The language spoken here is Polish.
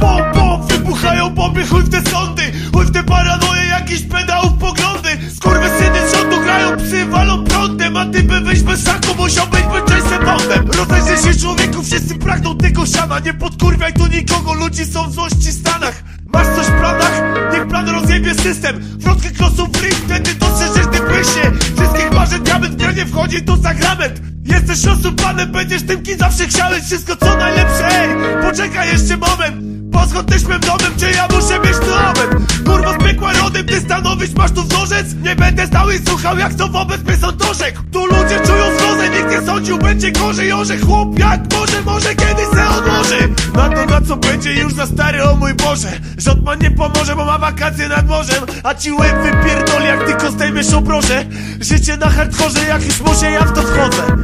Bom, bom, wybuchają bomby, chuj w te sądy Chuj w te paranoje, jakiś pedałów poglądy. Skurwysyny z rządu grają psy, walą prądem A ty by wyjść bez szaku, musiał być Jason Bondem. Rozejrzyj się człowieku, wszyscy pragną tego siana Nie podkurwiaj tu nikogo, ludzi są w złości stanach. Masz coś w planach? Niech plan rozjebie system. Wrotkę krosów w ryj, wtedy dostrzeżesz ty błyśnie Wszystkich marzeń diament w nie wchodzi, to sakrament. Jesteś osłupanem, będziesz tym kim zawsze chciałeś. Wszystko co najlepsze, ej, poczekaj jeszcze moment Poschod też mym domem, czy ja muszę mieć tu omen Kurwa z piekła rodem, ty stanowić masz tu wzorzec? Nie będę stał i słuchał jak to wobec mnie są dorzek Tu ludzie czują zgrozę, nikt nie sądził będzie gorzej Orze. Chłop jak może, może kiedyś se odłoży. Na to na co będzie już za stary, o mój Boże. Rząd nie pomoże, bo ma wakacje nad morzem. A ci łeb wypierdoli jak tylko zdejmiesz obroże. Życie na hardkorze, jak już może ja w to wchodzę